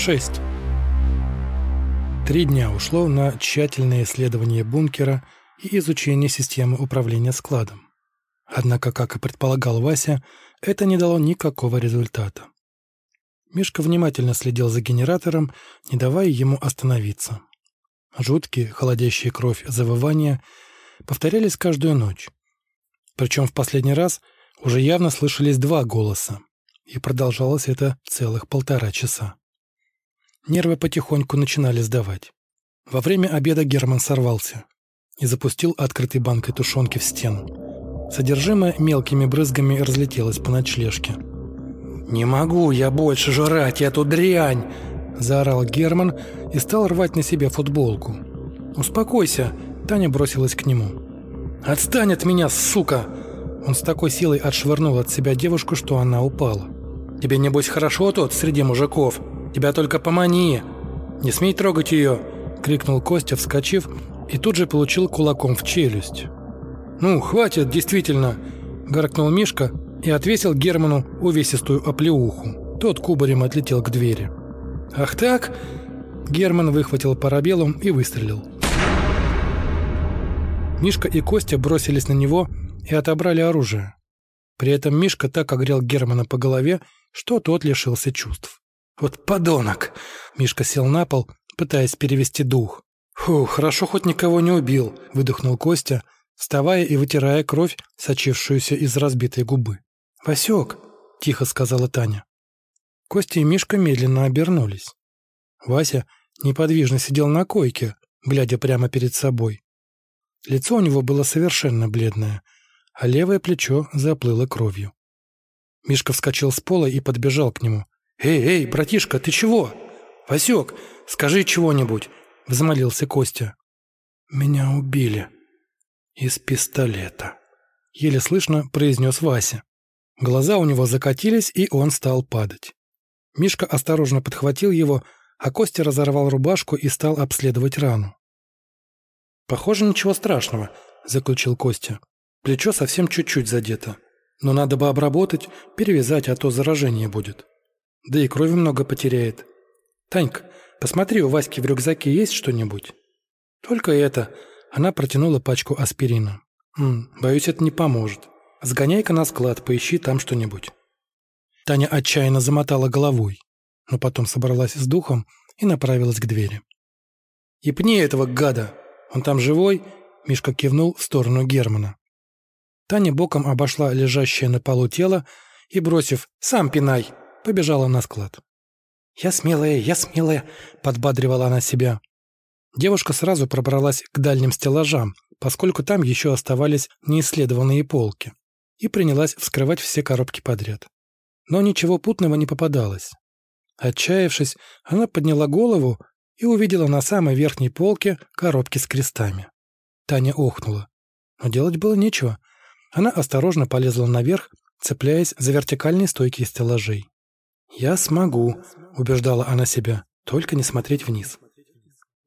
6. Три дня ушло на тщательное исследование бункера и изучение системы управления складом. Однако, как и предполагал Вася, это не дало никакого результата. Мишка внимательно следил за генератором, не давая ему остановиться. Жуткие, холодящие кровь завывания повторялись каждую ночь. Причем в последний раз уже явно слышались два голоса, и продолжалось это целых полтора часа. Нервы потихоньку начинали сдавать. Во время обеда Герман сорвался и запустил открытой банкой тушенки в стену. Содержимое мелкими брызгами разлетелось по ночлежке. «Не могу я больше жрать эту дрянь!» – заорал Герман и стал рвать на себе футболку. «Успокойся!» – Таня бросилась к нему. «Отстань от меня, сука!» Он с такой силой отшвырнул от себя девушку, что она упала. «Тебе, небось, хорошо тут, среди мужиков? Тебя только помани! Не смей трогать ее!» — крикнул Костя, вскочив, и тут же получил кулаком в челюсть. «Ну, хватит, действительно!» — гаркнул Мишка и отвесил Герману увесистую оплеуху. Тот кубарем отлетел к двери. «Ах так?» Герман выхватил парабеллум и выстрелил. Мишка и Костя бросились на него и отобрали оружие. При этом Мишка так огрел Германа по голове, что тот лишился чувств. «Вот подонок!» Мишка сел на пол, пытаясь перевести дух. «Фу, хорошо хоть никого не убил», — выдохнул Костя, вставая и вытирая кровь, сочившуюся из разбитой губы. «Васек!» — тихо сказала Таня. Костя и Мишка медленно обернулись. Вася неподвижно сидел на койке, глядя прямо перед собой. Лицо у него было совершенно бледное, а левое плечо заплыло кровью. Мишка вскочил с пола и подбежал к нему. «Эй, эй, братишка, ты чего? Васек, скажи чего-нибудь!» — взмолился Костя. «Меня убили. Из пистолета», — еле слышно произнес Вася. Глаза у него закатились, и он стал падать. Мишка осторожно подхватил его, а Костя разорвал рубашку и стал обследовать рану. «Похоже, ничего страшного», — заключил Костя. «Плечо совсем чуть-чуть задето. Но надо бы обработать, перевязать, а то заражение будет. Да и крови много потеряет. Танька, посмотри, у Васьки в рюкзаке есть что-нибудь?» «Только это». Она протянула пачку аспирина. «М, «Боюсь, это не поможет. Сгоняй-ка на склад, поищи там что-нибудь». Таня отчаянно замотала головой, но потом собралась с духом и направилась к двери. «И пни этого гада!» «Он там живой?» — Мишка кивнул в сторону Германа. Таня боком обошла лежащее на полу тело и, бросив «сам пинай», побежала на склад. «Я смелая, я смелая», — подбадривала она себя. Девушка сразу пробралась к дальним стеллажам, поскольку там еще оставались неисследованные полки, и принялась вскрывать все коробки подряд. Но ничего путного не попадалось. Отчаявшись, она подняла голову и увидела на самой верхней полке коробки с крестами. Таня охнула. Но делать было нечего. Она осторожно полезла наверх, цепляясь за вертикальные стойки стеллажей. «Я смогу», — убеждала она себя, — «только не смотреть вниз».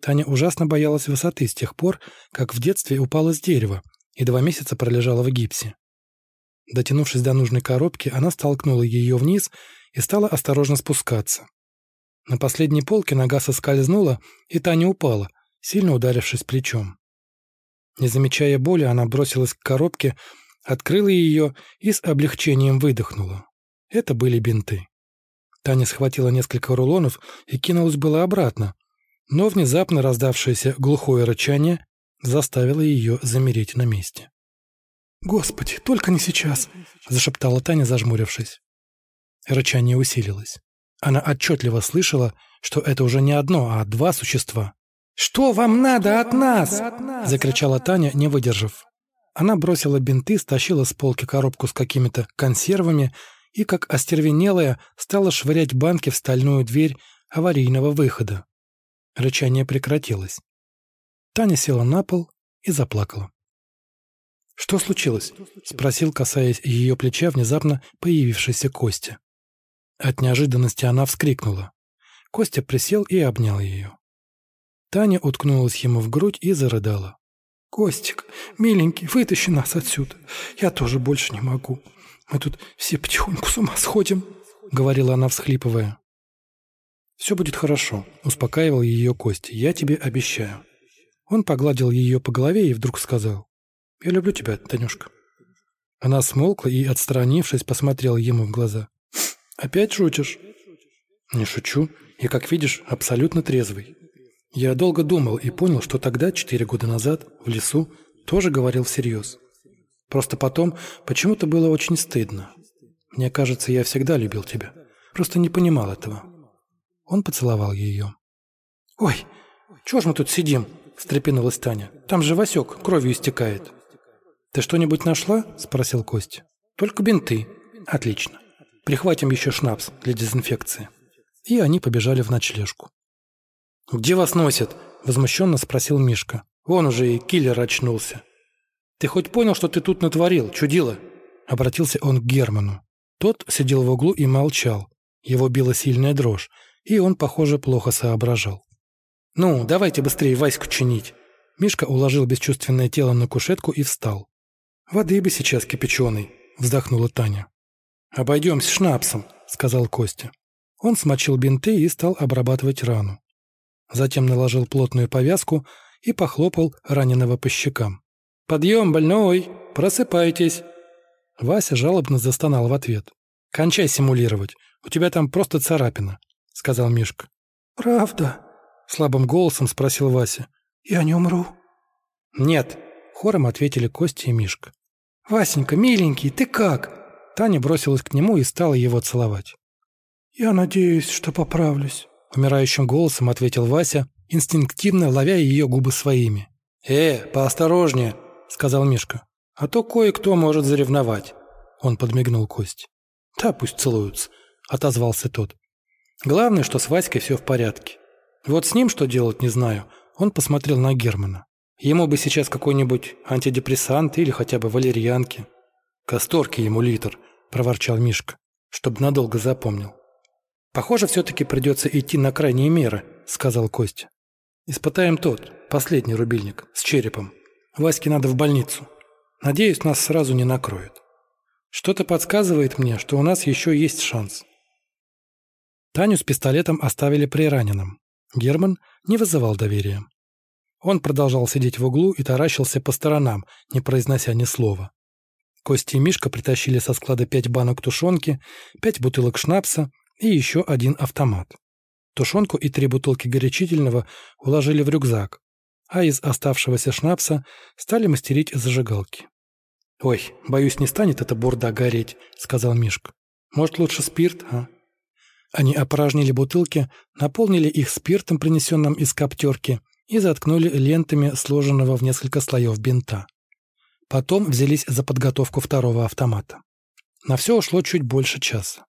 Таня ужасно боялась высоты с тех пор, как в детстве упала с дерева и два месяца пролежала в гипсе. Дотянувшись до нужной коробки, она столкнула ее вниз и стала осторожно спускаться. На последней полке нога соскользнула, и Таня упала, сильно ударившись плечом. Не замечая боли, она бросилась к коробке, открыла ее и с облегчением выдохнула. Это были бинты. Таня схватила несколько рулонов и кинулась было обратно, но внезапно раздавшееся глухое рычание заставило ее замереть на месте. «Господи, только не сейчас!» – зашептала Таня, зажмурившись. Рычание усилилось. Она отчетливо слышала, что это уже не одно, а два существа. «Что вам надо от нас?» – закричала Таня, не выдержав. Она бросила бинты, стащила с полки коробку с какими-то консервами и, как остервенелая, стала швырять банки в стальную дверь аварийного выхода. Рычание прекратилось. Таня села на пол и заплакала. «Что случилось?» — спросил, касаясь ее плеча, внезапно появившийся Костя. От неожиданности она вскрикнула. Костя присел и обнял ее. Таня уткнулась ему в грудь и зарыдала. «Костик, миленький, вытащи нас отсюда. Я тоже больше не могу. Мы тут все потихоньку с ума сходим», — говорила она, всхлипывая. «Все будет хорошо», — успокаивал ее Костя. «Я тебе обещаю». Он погладил ее по голове и вдруг сказал. «Я люблю тебя, Танюшка». Она смолкла и, отстранившись, посмотрела ему в глаза. «Опять шутишь?» «Не шучу. И, как видишь, абсолютно трезвый. Я долго думал и понял, что тогда, четыре года назад, в лесу, тоже говорил всерьез. Просто потом почему-то было очень стыдно. Мне кажется, я всегда любил тебя. Просто не понимал этого». Он поцеловал ее. «Ой, чего ж мы тут сидим?» – встрепенулась Таня. «Там же Васек кровью истекает». «Ты что-нибудь нашла?» – спросил Костя. «Только бинты». «Отлично. Прихватим еще шнапс для дезинфекции». И они побежали в ночлежку. «Где вас носят?» – возмущенно спросил Мишка. «Вон уже и киллер очнулся». «Ты хоть понял, что ты тут натворил, чудило?» Обратился он к Герману. Тот сидел в углу и молчал. Его била сильная дрожь, и он, похоже, плохо соображал. «Ну, давайте быстрее Ваську чинить». Мишка уложил бесчувственное тело на кушетку и встал. «Воды бы сейчас кипяченой», — вздохнула Таня. «Обойдемся шнапсом», — сказал Костя. Он смочил бинты и стал обрабатывать рану. Затем наложил плотную повязку и похлопал раненого по щекам. «Подъем, больной! Просыпайтесь!» Вася жалобно застонал в ответ. «Кончай симулировать, у тебя там просто царапина», — сказал Мишка. «Правда?» — слабым голосом спросил Вася. «Я не умру?» «Нет», — хором ответили Костя и Мишка. «Васенька, миленький, ты как?» Таня бросилась к нему и стала его целовать. «Я надеюсь, что поправлюсь», — умирающим голосом ответил Вася, инстинктивно ловя ее губы своими. «Э, поосторожнее», — сказал Мишка. «А то кое-кто может заревновать». Он подмигнул Кость. «Да, пусть целуются», — отозвался тот. «Главное, что с Васькой все в порядке. Вот с ним что делать, не знаю». Он посмотрел на Германа. Ему бы сейчас какой-нибудь антидепрессант или хотя бы валерьянки. «Касторки ему литр», – проворчал Мишка, чтобы надолго запомнил. «Похоже, все-таки придется идти на крайние меры», – сказал Костя. «Испытаем тот, последний рубильник, с черепом. Ваське надо в больницу. Надеюсь, нас сразу не накроют. Что-то подсказывает мне, что у нас еще есть шанс». Таню с пистолетом оставили при раненом. Герман не вызывал доверия. Он продолжал сидеть в углу и таращился по сторонам, не произнося ни слова. Кости и Мишка притащили со склада пять банок тушенки, пять бутылок шнапса и еще один автомат. Тушенку и три бутылки горячительного уложили в рюкзак, а из оставшегося шнапса стали мастерить зажигалки. «Ой, боюсь, не станет эта бурда гореть», — сказал Мишка. «Может, лучше спирт, а?» Они опорожнили бутылки, наполнили их спиртом, принесенным из коптерки, и заткнули лентами сложенного в несколько слоев бинта. Потом взялись за подготовку второго автомата. На все ушло чуть больше часа.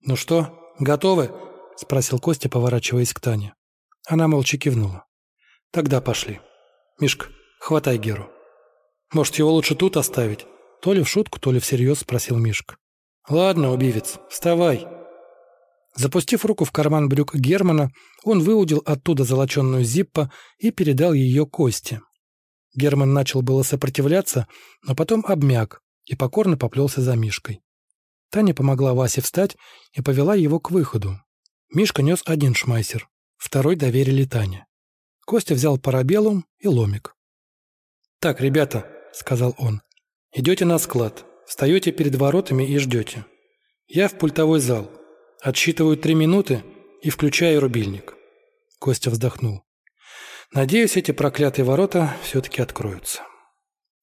«Ну что, готовы?» — спросил Костя, поворачиваясь к Тане. Она молча кивнула. «Тогда пошли. Мишка, хватай Геру. Может, его лучше тут оставить?» То ли в шутку, то ли всерьез спросил Мишка. «Ладно, убивец, вставай!» Запустив руку в карман брюк Германа, он выудил оттуда золоченную зиппо и передал ее Косте. Герман начал было сопротивляться, но потом обмяк и покорно поплелся за Мишкой. Таня помогла Васе встать и повела его к выходу. Мишка нес один шмайсер, второй доверили Тане. Костя взял парабеллум и ломик. «Так, ребята», — сказал он, — «идете на склад, встаете перед воротами и ждете. Я в пультовой зал, Отсчитываю три минуты и включаю рубильник. Костя вздохнул. Надеюсь, эти проклятые ворота все-таки откроются.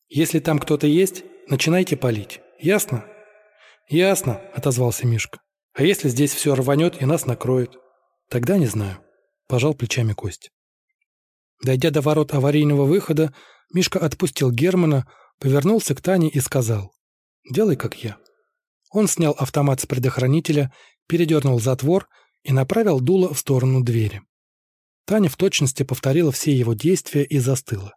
Если там кто-то есть, начинайте палить. Ясно? Ясно, отозвался Мишка. А если здесь все рванет и нас накроет? Тогда не знаю. Пожал плечами Костя. Дойдя до ворот аварийного выхода, Мишка отпустил Германа, повернулся к Тане и сказал «Делай, как я». Он снял автомат с предохранителя передернул затвор и направил дуло в сторону двери. Таня в точности повторила все его действия и застыла.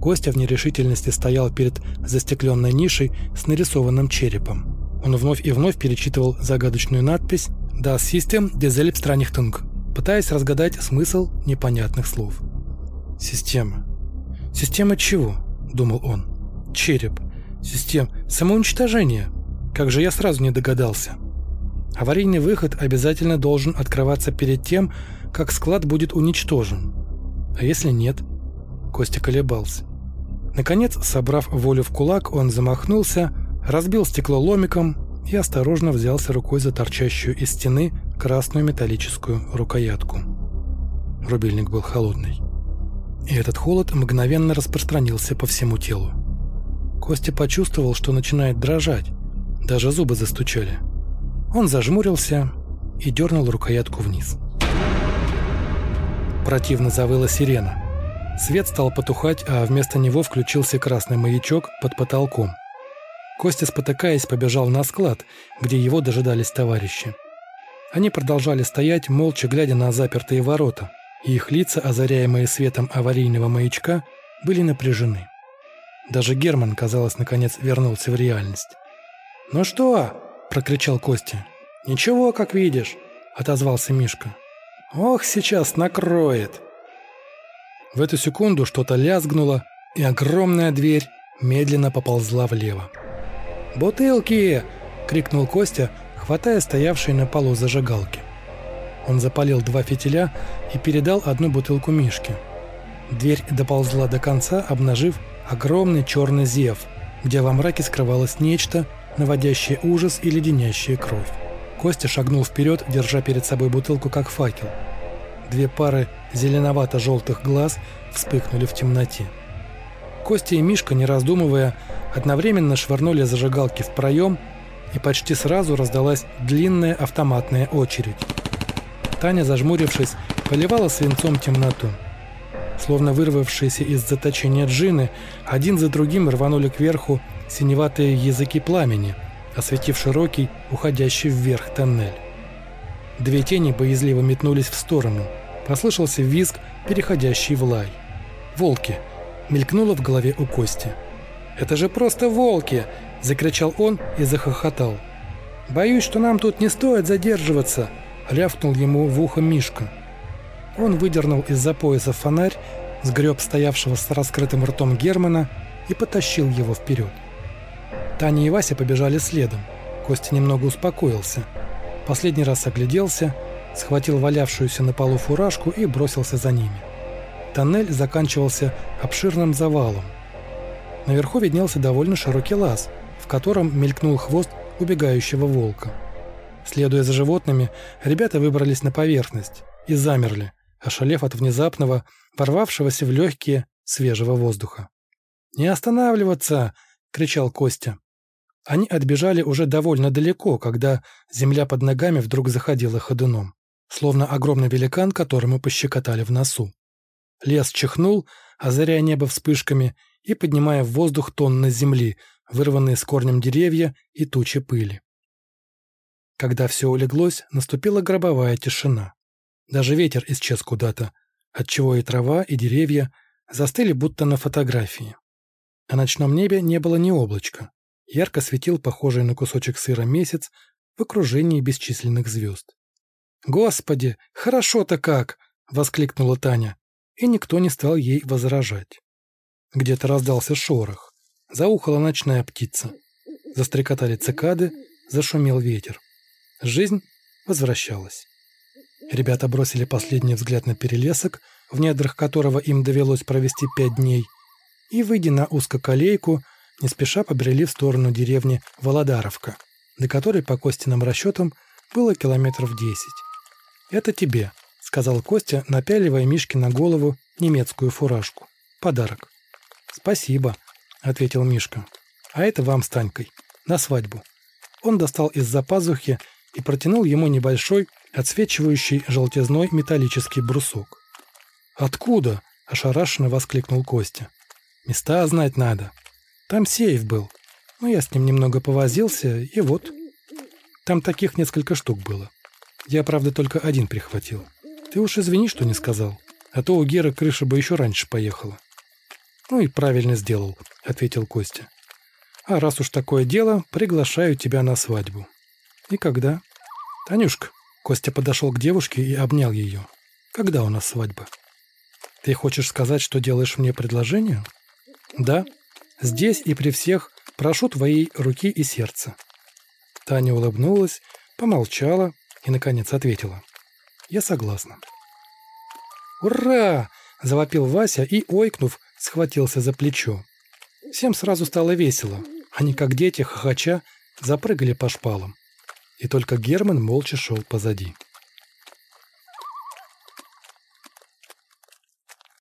Костя в нерешительности стоял перед застекленной нишей с нарисованным черепом. Он вновь и вновь перечитывал загадочную надпись «Das System der Selbstvernichtung», пытаясь разгадать смысл непонятных слов. «Система. Система чего?» – думал он. «Череп. Система самоуничтожения. Как же я сразу не догадался?» Аварийный выход обязательно должен открываться перед тем, как склад будет уничтожен. А если нет? Костя колебался. Наконец, собрав волю в кулак, он замахнулся, разбил стекло ломиком и осторожно взялся рукой за торчащую из стены красную металлическую рукоятку. Рубильник был холодный. И этот холод мгновенно распространился по всему телу. Костя почувствовал, что начинает дрожать. Даже зубы застучали. Он зажмурился и дернул рукоятку вниз. Противно завыла сирена. Свет стал потухать, а вместо него включился красный маячок под потолком. Костя, спотыкаясь, побежал на склад, где его дожидались товарищи. Они продолжали стоять, молча глядя на запертые ворота, и их лица, озаряемые светом аварийного маячка, были напряжены. Даже Герман, казалось, наконец вернулся в реальность. «Ну что?» – прокричал Костя. «Ничего, как видишь», – отозвался Мишка. «Ох, сейчас накроет!» В эту секунду что-то лязгнуло, и огромная дверь медленно поползла влево. «Бутылки!» – крикнул Костя, хватая стоявшие на полу зажигалки. Он запалил два фитиля и передал одну бутылку Мишке. Дверь доползла до конца, обнажив огромный черный зев, где во мраке скрывалось нечто, наводящее ужас и леденящее кровь. Костя шагнул вперед, держа перед собой бутылку как факел. Две пары зеленовато-желтых глаз вспыхнули в темноте. Костя и Мишка, не раздумывая, одновременно швырнули зажигалки в проем, и почти сразу раздалась длинная автоматная очередь. Таня, зажмурившись, поливала свинцом темноту. Словно вырвавшиеся из заточения джины, один за другим рванули кверху синеватые языки пламени, осветив широкий, уходящий вверх тоннель. Две тени боязливо метнулись в сторону – Послышался визг, переходящий в лай. «Волки!» — мелькнуло в голове у Кости. «Это же просто волки!» — закричал он и захохотал. «Боюсь, что нам тут не стоит задерживаться!» — рявкнул ему в ухо Мишка. Он выдернул из-за пояса фонарь, сгреб стоявшего с раскрытым ртом Германа и потащил его вперед. Таня и Вася побежали следом. Костя немного успокоился. Последний раз огляделся — схватил валявшуюся на полу фуражку и бросился за ними. Тоннель заканчивался обширным завалом. Наверху виднелся довольно широкий лаз, в котором мелькнул хвост убегающего волка. Следуя за животными, ребята выбрались на поверхность и замерли, ошалев от внезапного, ворвавшегося в легкие свежего воздуха. «Не останавливаться!» — кричал Костя. Они отбежали уже довольно далеко, когда земля под ногами вдруг заходила ходуном словно огромный великан, которому пощекотали в носу. Лес чихнул, озаряя небо вспышками и поднимая в воздух тонны земли, вырванные с корнем деревья и тучи пыли. Когда все улеглось, наступила гробовая тишина. Даже ветер исчез куда-то, отчего и трава, и деревья застыли будто на фотографии. На ночном небе не было ни облачка. Ярко светил похожий на кусочек сыра месяц в окружении бесчисленных звезд. «Господи, хорошо-то как!» — воскликнула Таня, и никто не стал ей возражать. Где-то раздался шорох. Заухала ночная птица. Застрекотали цикады, зашумел ветер. Жизнь возвращалась. Ребята бросили последний взгляд на перелесок, в недрах которого им довелось провести пять дней, и, выйдя на узкоколейку, не спеша побрели в сторону деревни Володаровка, до которой, по Костиным расчетам, было километров десять. «Это тебе», — сказал Костя, напяливая Мишке на голову немецкую фуражку. «Подарок». «Спасибо», — ответил Мишка. «А это вам с Танькой. На свадьбу». Он достал из-за пазухи и протянул ему небольшой, отсвечивающий желтизной металлический брусок. «Откуда?» – ошарашенно воскликнул Костя. «Места знать надо. Там сейф был. Но я с ним немного повозился, и вот. Там таких несколько штук было. Я, правда, только один прихватил. Ты уж извини, что не сказал. А то у Геры крыша бы еще раньше поехала. Ну и правильно сделал, ответил Костя. А раз уж такое дело, приглашаю тебя на свадьбу. И когда? Танюшка. Костя подошел к девушке и обнял ее. Когда у нас свадьба? Ты хочешь сказать, что делаешь мне предложение? Да. Здесь и при всех прошу твоей руки и сердца. Таня улыбнулась помолчала и, наконец, ответила. «Я согласна». «Ура!» – завопил Вася и, ойкнув, схватился за плечо. Всем сразу стало весело. Они, как дети, хохоча, запрыгали по шпалам. И только Герман молча шел позади.